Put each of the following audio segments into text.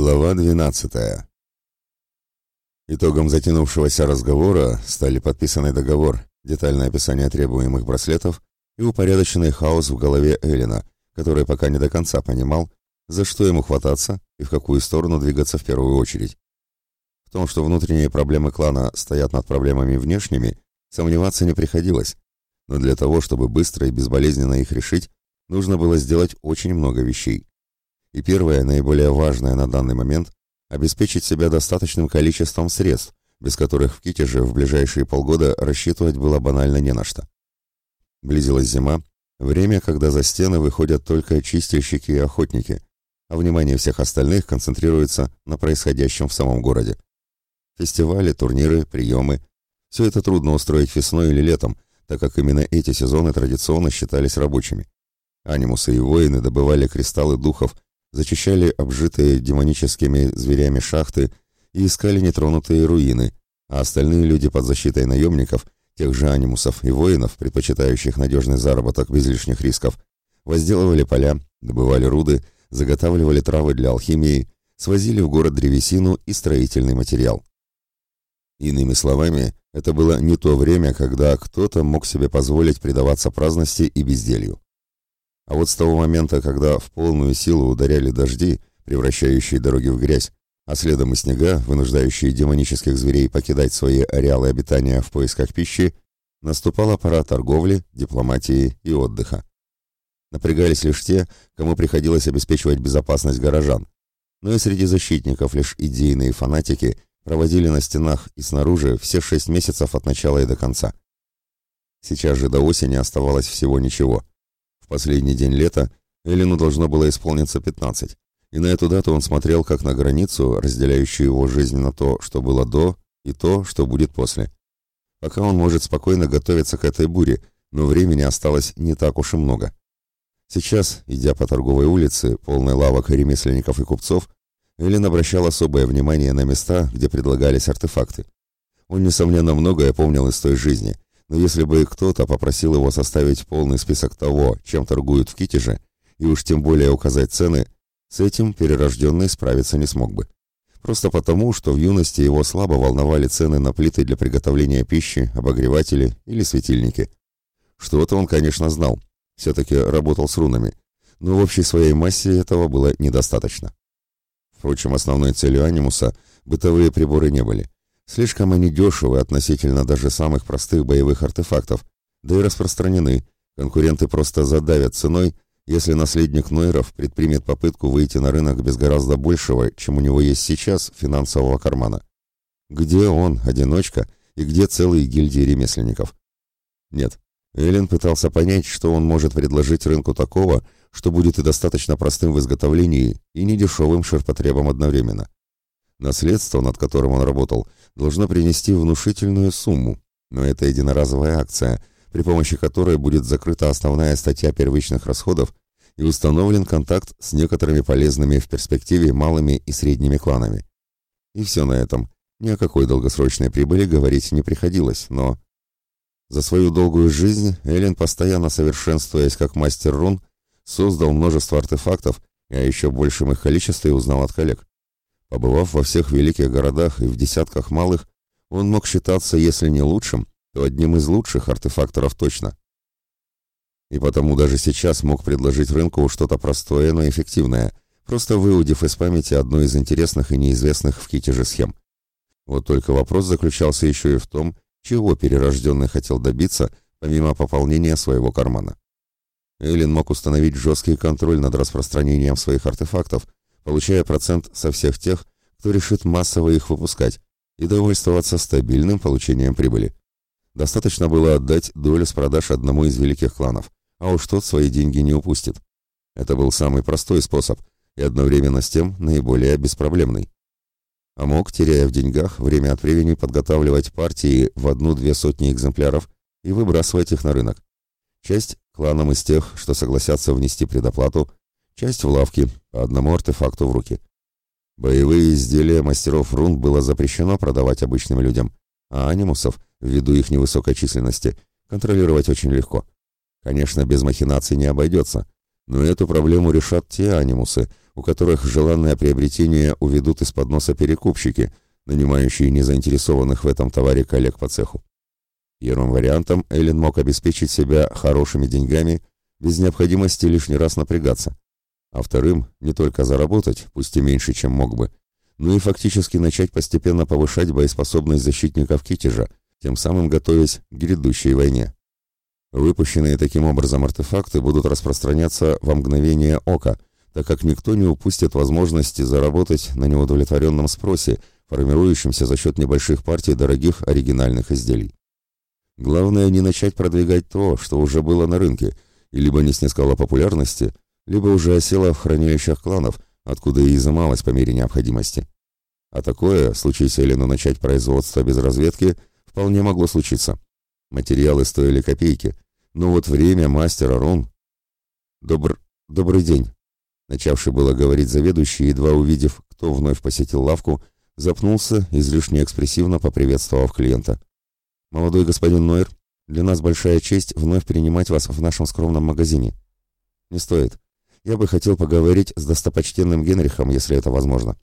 Глава 12. Итогом затянувшегося разговора стали подписанный договор, детальное описание требуемых браслетов и упорядоченный хаос в голове Элина, который пока не до конца понимал, за что ему хвататься и в какую сторону двигаться в первую очередь. В том, что внутренние проблемы клана стоят над проблемами внешними, сомневаться не приходилось, но для того, чтобы быстро и безболезненно их решить, нужно было сделать очень много вещей. И первое, наиболее важное на данный момент, обеспечить себя достаточным количеством средств, без которых в Китеже в ближайшие полгода рассчитывать было банально не на что. Близилась зима, время, когда за стены выходят только чистильщики и охотники, а внимание всех остальных концентрируется на происходящем в самом городе. Фестивали, турниры, приемы – все это трудно устроить весной или летом, так как именно эти сезоны традиционно считались рабочими. Анимусы и воины добывали кристаллы духов зачищали обжитые демоническими зверями шахты и искали нетронутые руины, а остальные люди под защитой наемников, тех же анимусов и воинов, предпочитающих надежный заработок без лишних рисков, возделывали поля, добывали руды, заготавливали травы для алхимии, свозили в город древесину и строительный материал. Иными словами, это было не то время, когда кто-то мог себе позволить предаваться праздности и безделью. А вот с того момента, когда в полную силу ударяли дожди, превращающие дороги в грязь, а следом и снега, вынуждающие демонических зверей покидать свои ареалы обитания в поисках пищи, наступала пора торговли, дипломатии и отдыха. Напрягались лишь те, кому приходилось обеспечивать безопасность горожан, но и среди защитников лишь идейные фанатики проводили на стенах и снаружи все шесть месяцев от начала и до конца. Сейчас же до осени оставалось всего ничего – последний день лета Элину должно было исполниться 15, и на эту дату он смотрел как на границу, разделяющую его жизнь на то, что было до, и то, что будет после. Пока он может спокойно готовиться к этой буре, но времени осталось не так уж и много. Сейчас, идя по торговой улице, полной лавок ремесленников и купцов, Эллен обращал особое внимание на места, где предлагались артефакты. Он, несомненно, многое помнил из той жизни – но если бы кто-то попросил его составить полный список того, чем торгуют в Китеже, и уж тем более указать цены, с этим перерожденный справиться не смог бы. Просто потому, что в юности его слабо волновали цены на плиты для приготовления пищи, обогреватели или светильники. Что-то он, конечно, знал, все-таки работал с рунами, но в общей своей массе этого было недостаточно. Впрочем, основной целью анимуса бытовые приборы не были. Слишком они дешевы относительно даже самых простых боевых артефактов, да и распространены. Конкуренты просто задавят ценой, если наследник Нойров предпримет попытку выйти на рынок без гораздо большего, чем у него есть сейчас, финансового кармана. Где он, одиночка, и где целые гильдии ремесленников? Нет, Эллен пытался понять, что он может предложить рынку такого, что будет и достаточно простым в изготовлении, и недешевым ширпотребом одновременно. Наследство, над которым он работал, должно принести внушительную сумму, но это единоразовая акция, при помощи которой будет закрыта основная статья первичных расходов и установлен контакт с некоторыми полезными в перспективе малыми и средними кланами. И все на этом. Ни о какой долгосрочной прибыли говорить не приходилось, но... За свою долгую жизнь Эллен, постоянно совершенствуясь как мастер рун, создал множество артефактов, а еще большем их количестве узнал от коллег. Побывав во всех великих городах и в десятках малых, он мог считаться, если не лучшим, то одним из лучших артефакторов точно. И потому даже сейчас мог предложить рынку что-то простое, но эффективное, просто выудив из памяти одну из интересных и неизвестных в Китеже схем. Вот только вопрос заключался еще и в том, чего перерожденный хотел добиться, помимо пополнения своего кармана. Эллен мог установить жесткий контроль над распространением своих артефактов, получая процент со всех тех, кто решит массово их выпускать, и довольствоваться стабильным получением прибыли. Достаточно было отдать долю с продаж одному из великих кланов, а уж тот свои деньги не упустит. Это был самый простой способ и одновременно с тем наиболее беспроблемный. А мог, теряя в деньгах, время от времени подготавливать партии в одну-две сотни экземпляров и выбрасывать их на рынок. Часть кланам из тех, что согласятся внести предоплату, часть в лавке, по одному артефакту в руки. Боевые изделия мастеров рун было запрещено продавать обычным людям, а анимусов, ввиду их невысокой численности, контролировать очень легко. Конечно, без махинаций не обойдется, но эту проблему решат те анимусы, у которых желанное приобретение уведут из-под носа перекупщики, нанимающие незаинтересованных в этом товаре коллег по цеху. Первым вариантом Эллен мог обеспечить себя хорошими деньгами без необходимости лишний раз напрягаться. А вторым – не только заработать, пусть и меньше, чем мог бы, но и фактически начать постепенно повышать боеспособность защитников Китежа, тем самым готовясь к грядущей войне. Выпущенные таким образом артефакты будут распространяться во мгновение ока, так как никто не упустит возможности заработать на неудовлетворенном спросе, формирующемся за счет небольших партий дорогих оригинальных изделий. Главное не начать продвигать то, что уже было на рынке, и либо не снискало популярности, либо уже осело в хранилищах кланов, откуда и изымалось по мере необходимости. А такое, случись Элену начать производство без разведки, вполне могло случиться. Материалы стоили копейки, но вот время мастера рун... Добр... Добрый день. Начавший было говорить заведующий, едва увидев, кто вновь посетил лавку, запнулся, излишне экспрессивно поприветствовав клиента. «Молодой господин Нойер, для нас большая честь вновь принимать вас в нашем скромном магазине». «Не стоит. Я бы хотел поговорить с достопочтенным Генрихом, если это возможно.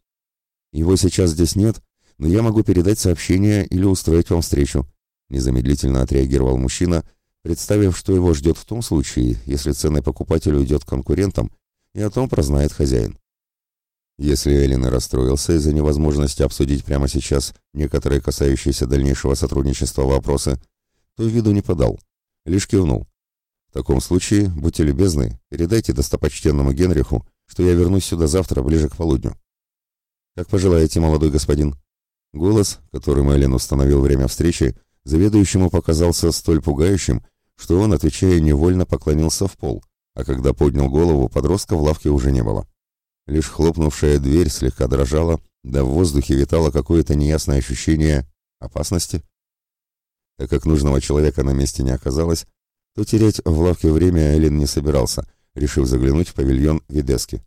Его сейчас здесь нет, но я могу передать сообщение или устроить вам встречу. Незамедлительно отреагировал мужчина, представив, что его ждет в том случае, если ценный покупатель уйдет к конкурентам, и о том прознает хозяин. Если Эллен расстроился из-за невозможности обсудить прямо сейчас некоторые касающиеся дальнейшего сотрудничества вопросы, то виду не подал, лишь кивнул. Таком случае, будьте любезны, передайте достопочтенному Генриху, что я вернусь сюда завтра ближе к полудню. Как пожелаете, молодой господин. Голос, которым Эллен установил время встречи, Заведующему показался столь пугающим, что он, отвечая невольно, поклонился в пол, а когда поднял голову, подростка в лавке уже не было. Лишь хлопнувшая дверь слегка дрожала, да в воздухе витало какое-то неясное ощущение опасности. Так как нужного человека на месте не оказалось, то терять в лавке время Эллен не собирался, решив заглянуть в павильон Видески.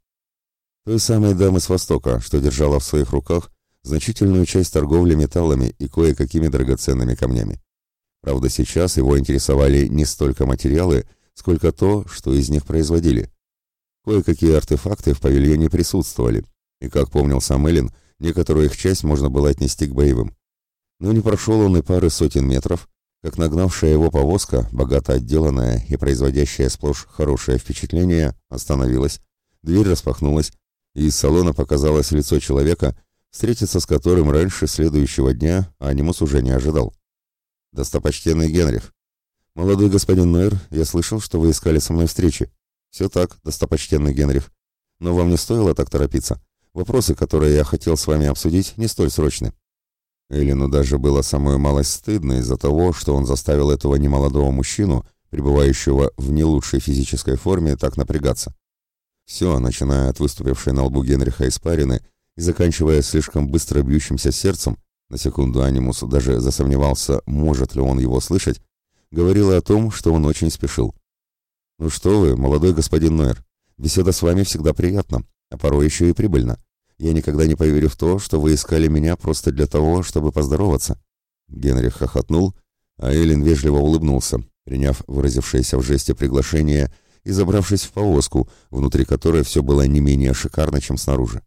Той самой дамы с Востока, что держала в своих руках значительную часть торговли металлами и кое-какими драгоценными камнями. Правда, сейчас его интересовали не столько материалы, сколько то, что из них производили. Кое-какие артефакты в павильоне присутствовали, и, как помнил сам Эллен, некоторую их часть можно было отнести к боевым. Но не прошел он и пары сотен метров, как нагнавшая его повозка, богато отделанная и производящая сплошь хорошее впечатление, остановилась, дверь распахнулась, и из салона показалось лицо человека, встретиться с которым раньше следующего дня Анимус уже не ожидал. «Достопочтенный Генрих. Молодой господин Нойер, я слышал, что вы искали со мной встречи. Все так, достопочтенный Генрих. Но вам не стоило так торопиться. Вопросы, которые я хотел с вами обсудить, не столь срочны». Эллину даже было самую малость стыдно из-за того, что он заставил этого немолодого мужчину, пребывающего в не лучшей физической форме, так напрягаться. Все, начиная от выступившей на лбу Генриха испарины, и заканчивая слишком быстро бьющимся сердцем, на секунду Анимус даже засомневался, может ли он его слышать, говорила о том, что он очень спешил. «Ну что вы, молодой господин Нойер, беседа с вами всегда приятна, а порой еще и прибыльна. Я никогда не поверю в то, что вы искали меня просто для того, чтобы поздороваться». Генрих хохотнул, а Эллен вежливо улыбнулся, приняв выразившееся в жесте приглашение и забравшись в повозку, внутри которой все было не менее шикарно, чем снаружи.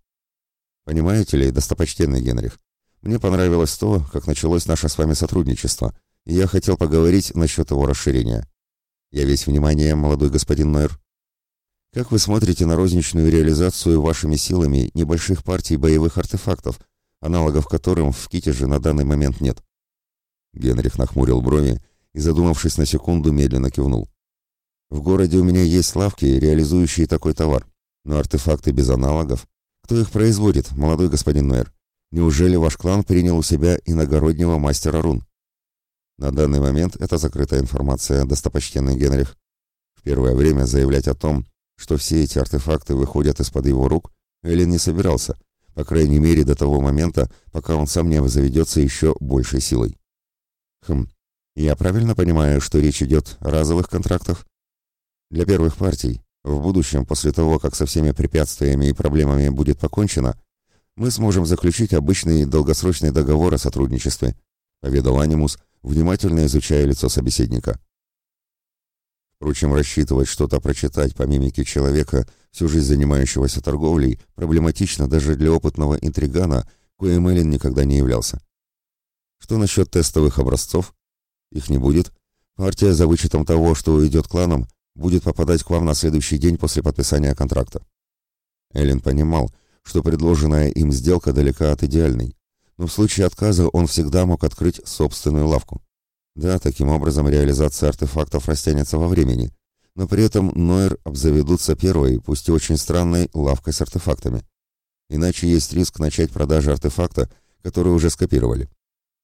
Понимаете ли, достопочтенный Генрих, мне понравилось то, как началось наше с вами сотрудничество, и я хотел поговорить насчет его расширения. Я весь внимание, молодой господин Нойер. Как вы смотрите на розничную реализацию вашими силами небольших партий боевых артефактов, аналогов которым в Китеже на данный момент нет? Генрих нахмурил брови и, задумавшись на секунду, медленно кивнул. В городе у меня есть лавки, реализующие такой товар, но артефакты без аналогов кто их производит, молодой господин Нойер? Неужели ваш клан принял у себя иногороднего мастера рун? На данный момент это закрытая информация, достопочтенный Генрих. В первое время заявлять о том, что все эти артефакты выходят из-под его рук, Эллен не собирался, по крайней мере до того момента, пока он сам не заведется еще большей силой. Хм, я правильно понимаю, что речь идет о разовых контрактах? Для первых партий, в будущем, после того, как со всеми препятствиями и проблемами будет покончено, мы сможем заключить обычный долгосрочный договор о сотрудничестве, поведал Анимус, внимательно изучая лицо собеседника. Впрочем, рассчитывать что-то прочитать по мимике человека, всю жизнь занимающегося торговлей, проблематично даже для опытного интригана, коим Эллен никогда не являлся. Что насчет тестовых образцов? Их не будет. Партия, за вычетом того, что уйдет кланом, будет попадать к вам на следующий день после подписания контракта. Эллен понимал, что предложенная им сделка далека от идеальной, но в случае отказа он всегда мог открыть собственную лавку. Да, таким образом реализация артефактов растянется во времени, но при этом Нойер обзаведутся первой, пусть и очень странной, лавкой с артефактами. Иначе есть риск начать продажи артефакта, который уже скопировали.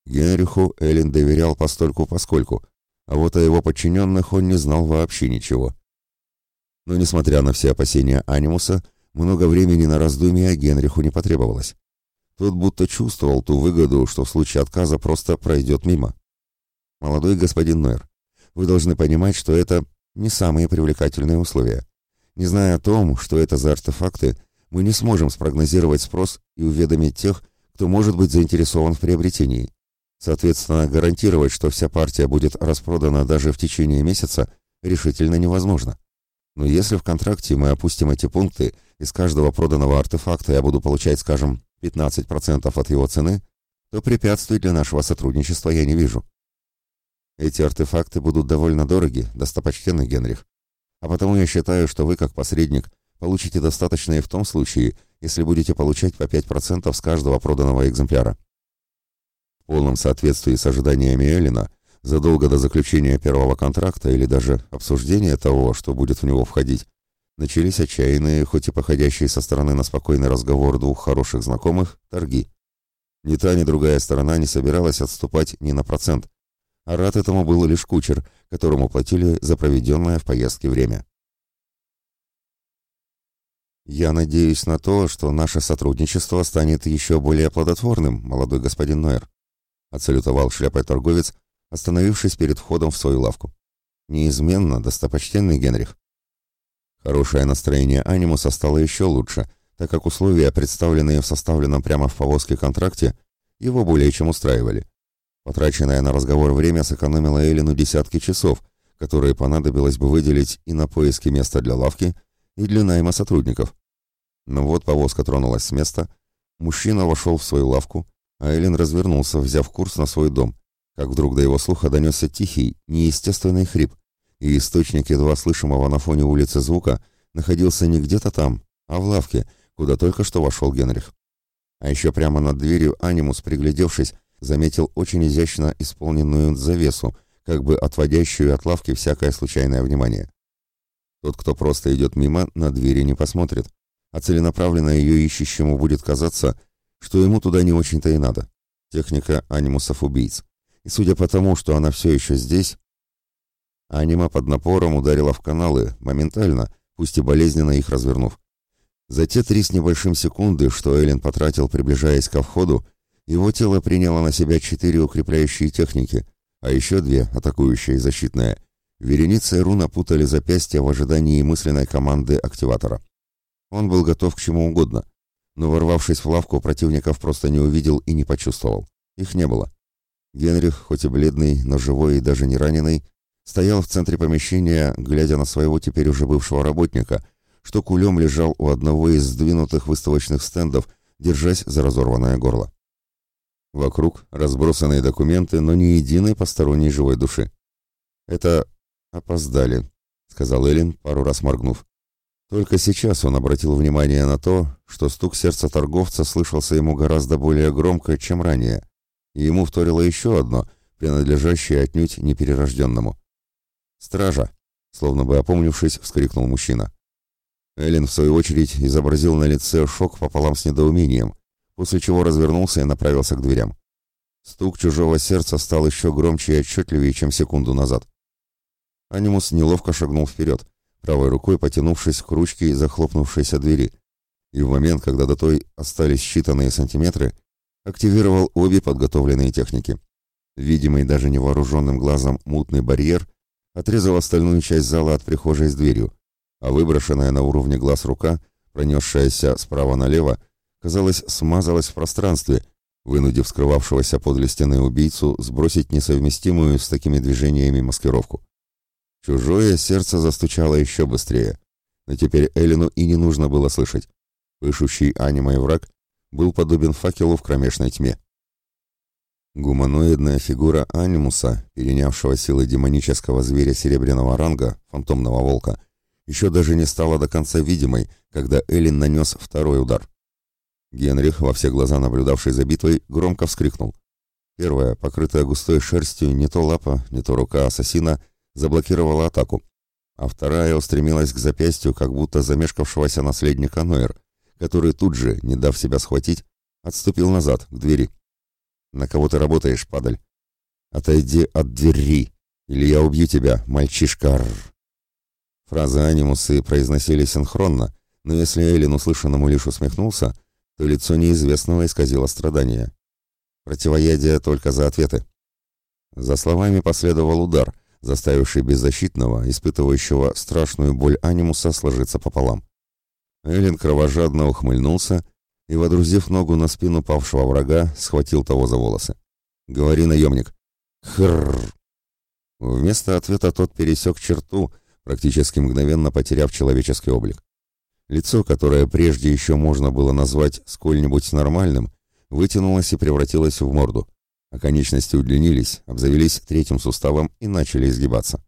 Генриху Эллен доверял постольку-поскольку, а вот о его подчиненных он не знал вообще ничего. Но, несмотря на все опасения Анимуса, много времени на раздумья Генриху не потребовалось. Тот будто чувствовал ту выгоду, что в случае отказа просто пройдет мимо. «Молодой господин Нойер, вы должны понимать, что это не самые привлекательные условия. Не зная о том, что это за артефакты, мы не сможем спрогнозировать спрос и уведомить тех, кто может быть заинтересован в приобретении. Соответственно, гарантировать, что вся партия будет распродана даже в течение месяца, решительно невозможно. Но если в контракте мы опустим эти пункты, из каждого проданного артефакта я буду получать, скажем, 15% от его цены, то препятствий для нашего сотрудничества я не вижу. Эти артефакты будут довольно дороги, достопочтенный Генрих. А потому я считаю, что вы, как посредник, получите достаточно и в том случае, если будете получать по 5% с каждого проданного экземпляра полном соответствии с ожиданиями Эллина, задолго до заключения первого контракта или даже обсуждения того, что будет в него входить, начались отчаянные, хоть и походящие со стороны на спокойный разговор двух хороших знакомых, торги. Ни та, ни другая сторона не собиралась отступать ни на процент, рад этому был лишь кучер, которому платили за проведенное в поездке время. «Я надеюсь на то, что наше сотрудничество станет еще более плодотворным, молодой господин Нойер», — отсалютовал шляпой торговец, остановившись перед входом в свою лавку. «Неизменно, достопочтенный Генрих». Хорошее настроение Анимуса стало еще лучше, так как условия, представленные в составленном прямо в повозке контракте, его более чем устраивали. Потраченное на разговор время сэкономило Эллину десятки часов, которые понадобилось бы выделить и на поиски места для лавки, и для найма сотрудников. Но вот повозка тронулась с места, мужчина вошел в свою лавку, а Эллен развернулся, взяв курс на свой дом, как вдруг до его слуха донесся тихий, неестественный хрип, и источник едва слышимого на фоне улицы звука находился не где-то там, а в лавке, куда только что вошел Генрих. А еще прямо над дверью Анимус, приглядевшись, заметил очень изящно исполненную завесу, как бы отводящую от лавки всякое случайное внимание. Тот, кто просто идет мимо, на двери не посмотрит, а целенаправленно ее ищущему будет казаться, что ему туда не очень-то и надо. Техника анимусов-убийц. И судя по тому, что она все еще здесь, анима под напором ударила в каналы, моментально, пусть и болезненно их развернув. За те три с небольшим секунды, что Эллен потратил, приближаясь ко входу, его тело приняло на себя четыре укрепляющие техники, а еще две, атакующая и защитная. Вереницы рун опутали запястья в ожидании мысленной команды активатора. Он был готов к чему угодно, но, ворвавшись в лавку, противников просто не увидел и не почувствовал. Их не было. Генрих, хоть и бледный, но живой и даже не раненый, стоял в центре помещения, глядя на своего теперь уже бывшего работника, что кулем лежал у одного из сдвинутых выставочных стендов, держась за разорванное горло. Вокруг разбросанные документы, но ни единой посторонней живой души. «Это опоздали», — сказал Эллен, пару раз моргнув. Только сейчас он обратил внимание на то, что стук сердца торговца слышался ему гораздо более громко, чем ранее, и ему вторило еще одно, принадлежащее отнюдь неперерожденному. «Стража!» — словно бы опомнившись, вскрикнул мужчина. Эллен, в свою очередь, изобразил на лице шок пополам с недоумением, после чего развернулся и направился к дверям. Стук чужого сердца стал еще громче и отчетливее, чем секунду назад. Анимус неловко шагнул вперед, правой рукой потянувшись к ручке захлопнувшейся двери, и в момент, когда до той остались считанные сантиметры, активировал обе подготовленные техники. Видимый даже невооруженным глазом мутный барьер отрезал остальную часть зала от прихожей с дверью, а выброшенная на уровне глаз рука, пронесшаяся справа налево, казалось, смазалась в пространстве, вынудив скрывавшегося подле стены убийцу сбросить несовместимую с такими движениями маскировку. Чужое сердце застучало еще быстрее. но теперь Эллину и не нужно было слышать. Пышущий анимой враг был подобен факелу в кромешной тьме. Гуманоидная фигура анимуса, перенявшего силы демонического зверя серебряного ранга, фантомного волка, еще даже не стала до конца видимой, когда Эллин нанес второй удар. Генрих, во все глаза наблюдавший за битвой, громко вскрикнул. Первая, покрытая густой шерстью, не то лапа, не то рука ассасина, заблокировала атаку, а вторая устремилась к запястью, как будто замешкавшегося наследника Нойер, который тут же, не дав себя схватить, отступил назад, к двери. «На кого ты работаешь, падаль?» «Отойди от двери, или я убью тебя, мальчишка!» Фразы анимусы произносили синхронно, но если Эллин услышанному лишь усмехнулся, лицо неизвестного исказило страдания. Противоядие только за ответы. За словами последовал удар, заставивший беззащитного, испытывающего страшную боль анимуса, сложиться пополам. Эллен кровожадно ухмыльнулся и, водрузив ногу на спину павшего врага, схватил того за волосы. «Говори, наемник!» «Хрррр!» Вместо ответа тот пересек черту, практически мгновенно потеряв человеческий облик. Лицо, которое прежде еще можно было назвать сколь-нибудь нормальным, вытянулось и превратилось в морду, а конечности удлинились, обзавелись третьим суставом и начали изгибаться.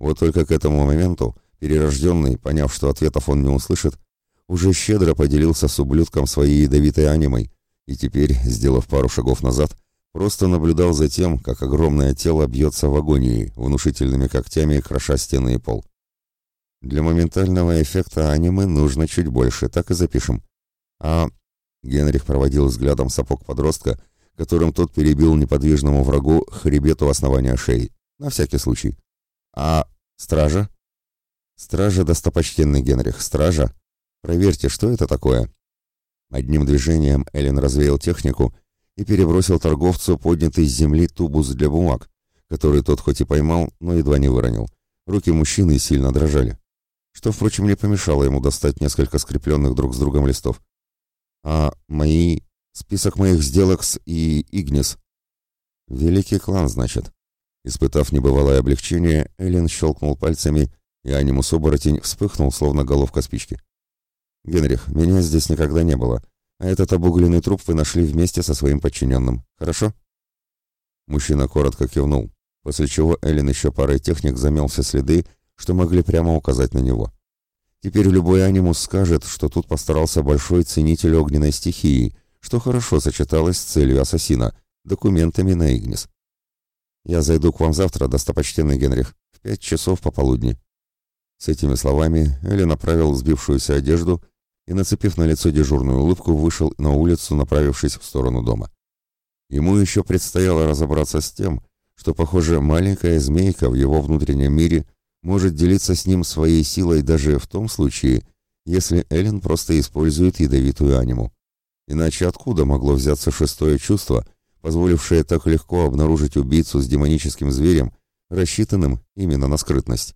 Вот только к этому моменту перерожденный, поняв, что ответов он не услышит, уже щедро поделился с ублюдком своей ядовитой анимой и теперь, сделав пару шагов назад, просто наблюдал за тем, как огромное тело бьется в агонии, внушительными когтями кроша стены и пол. Для моментального эффекта анимы нужно чуть больше, так и запишем. А Генрих проводил взглядом сапог подростка, которым тот перебил неподвижному врагу хребет у основания шеи. На всякий случай. А стража? Стража, достопочтенный Генрих, стража. Проверьте, что это такое. Одним движением Эллен развеял технику и перебросил торговцу поднятый с земли тубус для бумаг, который тот хоть и поймал, но едва не выронил. Руки мужчины сильно дрожали. Что, впрочем, не помешало ему достать несколько скрепленных друг с другом листов. А мои... Список моих сделок с и Игнис. Великий клан, значит. Испытав небывалое облегчение, Эллен щелкнул пальцами, и анимус-оборотень вспыхнул, словно головка спички. «Генрих, меня здесь никогда не было, а этот обугленный труп вы нашли вместе со своим подчиненным. Хорошо?» Мужчина коротко кивнул, после чего Эллен еще парой техник замел следы, что могли прямо указать на него. Теперь любой анимус скажет, что тут постарался большой ценитель огненной стихии, что хорошо сочеталось с целью ассасина – документами на Игнис. «Я зайду к вам завтра, достопочтенный Генрих, в пять часов пополудни». С этими словами Элли направил сбившуюся одежду и, нацепив на лицо дежурную улыбку, вышел на улицу, направившись в сторону дома. Ему еще предстояло разобраться с тем, что, похоже, маленькая змейка в его внутреннем мире – может делиться с ним своей силой даже в том случае, если Эллен просто использует ядовитую аниму. Иначе откуда могло взяться шестое чувство, позволившее так легко обнаружить убийцу с демоническим зверем, рассчитанным именно на скрытность?